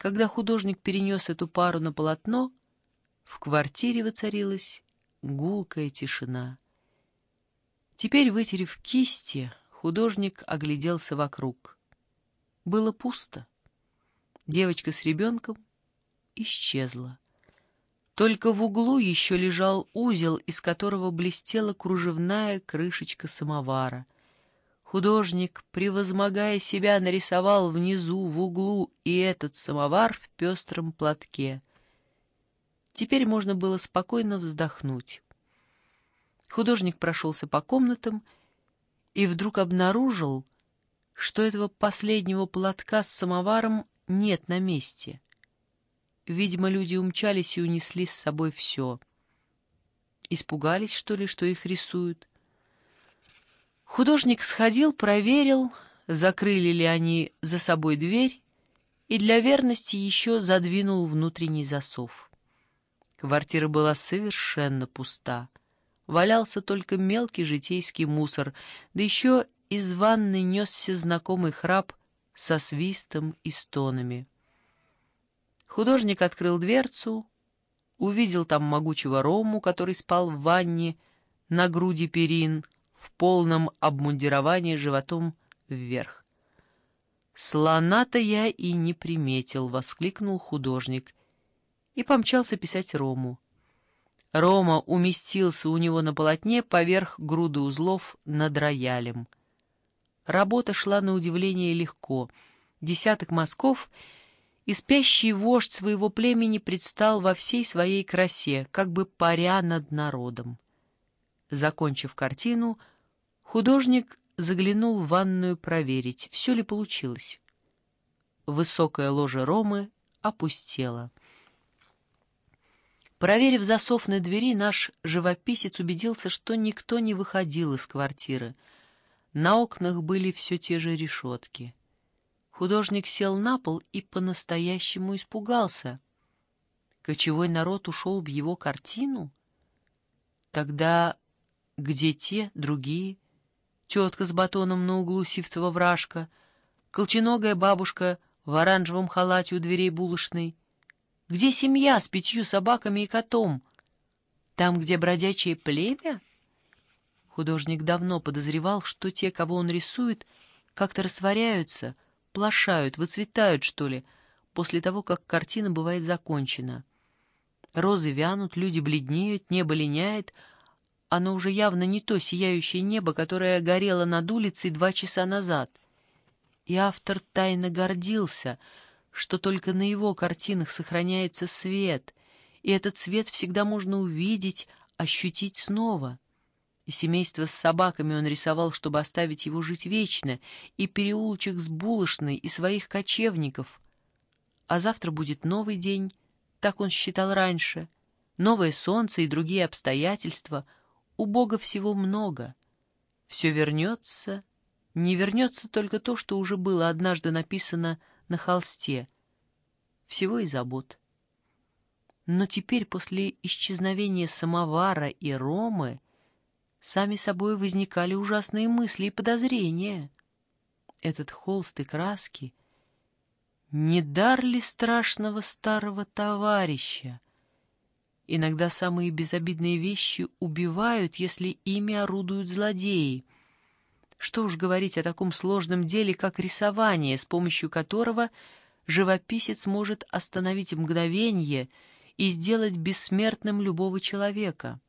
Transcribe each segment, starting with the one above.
Когда художник перенес эту пару на полотно, в квартире воцарилась гулкая тишина. Теперь, вытерев кисти, художник огляделся вокруг. Было пусто. Девочка с ребенком исчезла. Только в углу еще лежал узел, из которого блестела кружевная крышечка самовара. Художник, превозмогая себя, нарисовал внизу, в углу, и этот самовар в пестром платке. Теперь можно было спокойно вздохнуть. Художник прошелся по комнатам и вдруг обнаружил, что этого последнего платка с самоваром нет на месте. Видимо, люди умчались и унесли с собой все. Испугались, что ли, что их рисуют? Художник сходил, проверил, закрыли ли они за собой дверь, и для верности еще задвинул внутренний засов. Квартира была совершенно пуста. Валялся только мелкий житейский мусор, да еще из ванны несся знакомый храп со свистом и стонами. Художник открыл дверцу, увидел там могучего Рому, который спал в ванне на груди перин, в полном обмундировании животом вверх. «Слона-то я и не приметил», — воскликнул художник, и помчался писать Рому. Рома уместился у него на полотне поверх груды узлов над роялем. Работа шла на удивление легко. Десяток мазков, и спящий вождь своего племени предстал во всей своей красе, как бы паря над народом. Закончив картину, художник заглянул в ванную проверить, все ли получилось. Высокая ложа Ромы опустела. Проверив засов на двери, наш живописец убедился, что никто не выходил из квартиры. На окнах были все те же решетки. Художник сел на пол и по-настоящему испугался. Кочевой народ ушел в его картину? Тогда где те, другие? Тетка с батоном на углу сивцева вражка, колченогая бабушка в оранжевом халате у дверей булочной. Где семья с пятью собаками и котом? Там, где бродячее племя? Художник давно подозревал, что те, кого он рисует, как-то растворяются, плашают, выцветают, что ли, после того, как картина бывает закончена. Розы вянут, люди бледнеют, небо линяет — оно уже явно не то сияющее небо, которое горело над улицей два часа назад. И автор тайно гордился, что только на его картинах сохраняется свет, и этот свет всегда можно увидеть, ощутить снова. И семейство с собаками он рисовал, чтобы оставить его жить вечно, и переулочек с булочной, и своих кочевников. А завтра будет новый день, так он считал раньше, новое солнце и другие обстоятельства — у Бога всего много. Все вернется, не вернется только то, что уже было однажды написано на холсте. Всего и забот. Но теперь, после исчезновения самовара и ромы, сами собой возникали ужасные мысли и подозрения. Этот холст и краски — не дар ли страшного старого товарища, Иногда самые безобидные вещи убивают, если ими орудуют злодеи. Что уж говорить о таком сложном деле, как рисование, с помощью которого живописец может остановить мгновение и сделать бессмертным любого человека,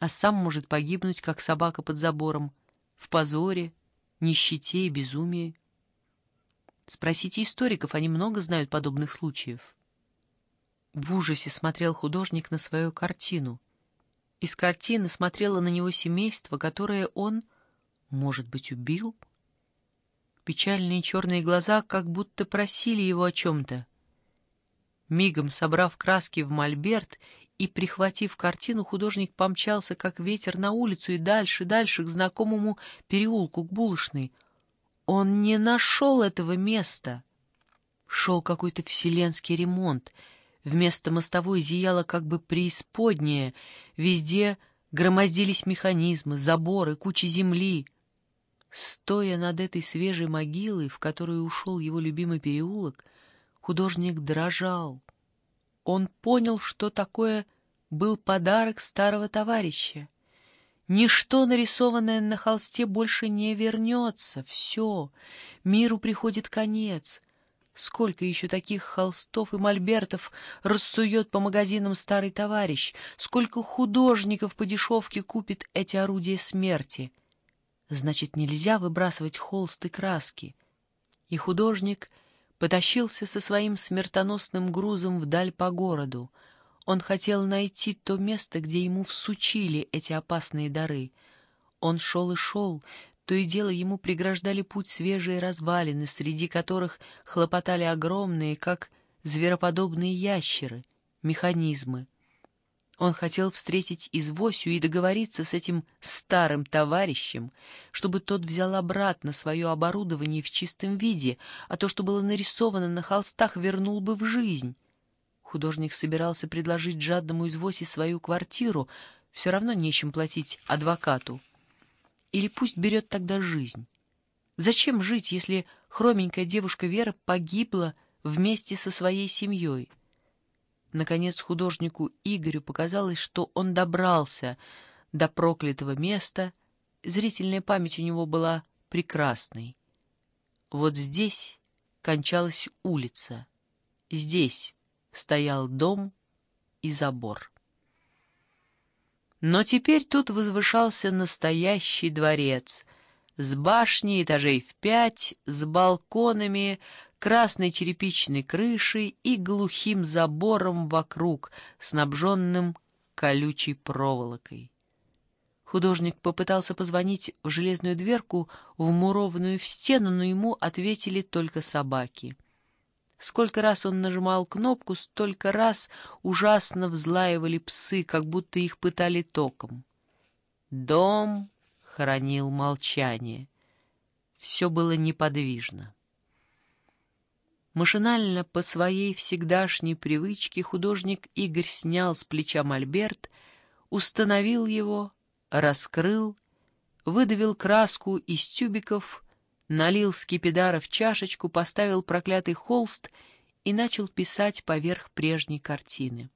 а сам может погибнуть, как собака под забором, в позоре, нищете и безумии. Спросите историков, они много знают подобных случаев. В ужасе смотрел художник на свою картину. Из картины смотрело на него семейство, которое он, может быть, убил. Печальные черные глаза как будто просили его о чем-то. Мигом собрав краски в мольберт и прихватив картину, художник помчался, как ветер, на улицу и дальше, дальше, к знакомому переулку, к булочной. Он не нашел этого места. Шел какой-то вселенский ремонт — Вместо мостовой зияло как бы преисподнее, везде громоздились механизмы, заборы, кучи земли. Стоя над этой свежей могилой, в которую ушел его любимый переулок, Художник дрожал. Он понял, что такое был подарок старого товарища. Ничто, нарисованное на холсте, больше не вернется. Все, миру приходит конец. Сколько еще таких холстов и мольбертов рассует по магазинам старый товарищ? Сколько художников по дешевке купит эти орудия смерти? Значит, нельзя выбрасывать холст и краски. И художник потащился со своим смертоносным грузом вдаль по городу. Он хотел найти то место, где ему всучили эти опасные дары. Он шел и шел, то и дело ему преграждали путь свежие развалины, среди которых хлопотали огромные, как звероподобные ящеры, механизмы. Он хотел встретить извосю и договориться с этим старым товарищем, чтобы тот взял обратно свое оборудование в чистом виде, а то, что было нарисовано на холстах, вернул бы в жизнь. Художник собирался предложить жадному извосе свою квартиру, все равно нечем платить адвокату. Или пусть берет тогда жизнь. Зачем жить, если хроменькая девушка Вера погибла вместе со своей семьей? Наконец художнику Игорю показалось, что он добрался до проклятого места. Зрительная память у него была прекрасной. Вот здесь кончалась улица. Здесь стоял дом и забор. Но теперь тут возвышался настоящий дворец с башней этажей в пять, с балконами, красной черепичной крышей и глухим забором вокруг, снабженным колючей проволокой. Художник попытался позвонить в железную дверку, вмурованную в стену, но ему ответили только собаки — Сколько раз он нажимал кнопку, столько раз ужасно взлаивали псы, как будто их пытали током. Дом хранил молчание. Все было неподвижно. Машинально, по своей всегдашней привычке, художник Игорь снял с плеча мольберт, установил его, раскрыл, выдавил краску из тюбиков — налил скипидара в чашечку, поставил проклятый холст и начал писать поверх прежней картины.